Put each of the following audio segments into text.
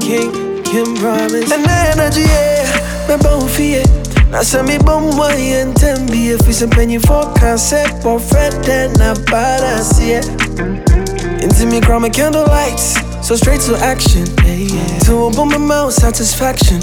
King, Kim promise. And the energy, yeah, me bound fear. Now send me bum one and ten be if it's a penny for concept for Fred then I balance yeah. Into me chroma candle lights, so straight to action. Yeah, yeah. To open my mouth, satisfaction.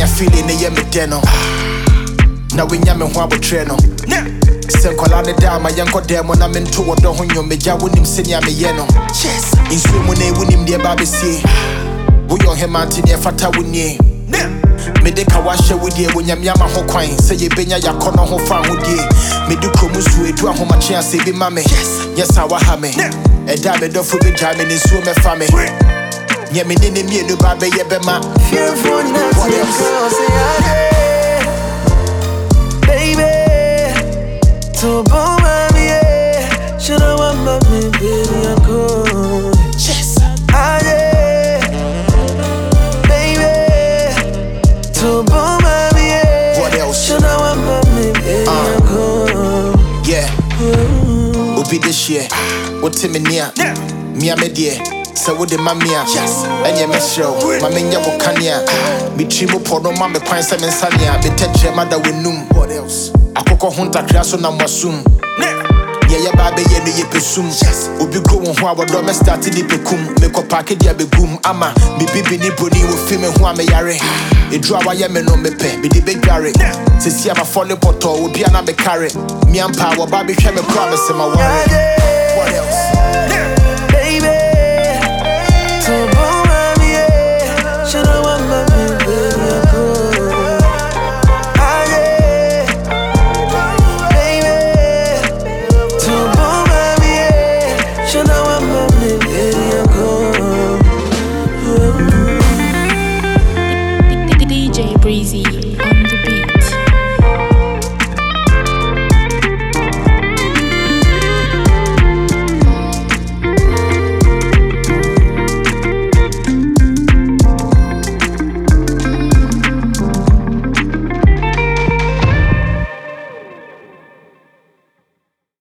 sɛnea feeling ne yɛ me dɛ no. Na wonya me ho abotrɛ no. Sɛ nkwala ne da ama yɛnkɔ dɛ mu na mento wɔ dɔ ho nnwom megya wonim sɛnea meyɛ no. Nsuo mu na wonim deɛ ba bɛsie woyɛ ɔhema nte neɛ fata wo nie. Mede ka wahyɛ wo deɛ wonyame ama ho kwan. Sɛ yɛbɛnya yɛakɔnɔ ho fa ahodie mede kurom so edu ahomakye asɛ bi ma me. Nyɛ saa waha me. Ɛda a medɔfo bɛgyaa me ne nsuo mɛfa me nyɛ me ne ne mmienu ba bɛyɛ bɛma Fearful not What to else? go say I did, baby. To boom, yeah. Should I want my man, baby, I'm cool. I did, baby. To boom, yeah. What else? Should I want my man, baby, uh. mm. I'm cool. Yeah, obi de hyɛ wote me nea mia me deɛ sɛ wode ma me a ɛneɛ mɛhyerɛ wo ma menyɛ wo kanea metiri mu pɔ no ma me kwan sɛ mensanea metɛkyerɛ ma da w'anum akokɔ ho ntakra so nam wasom neɛ yɛbaa bɛyɛ no yɛpɛ sum obi go wo ho a wɔdɔ mɛstarte ne pɛkum mekɔ paake de abɛgum ama mebibi ne broni wɔ fi me ho a meyare ɛduru a wayɛ me no mepɛ mede bɛdware sɛsi a mafɔle pɔtɔɔ obia na mekare miampa a wɔba bɛhwɛ me kora mesɛ ma I ware did, What else?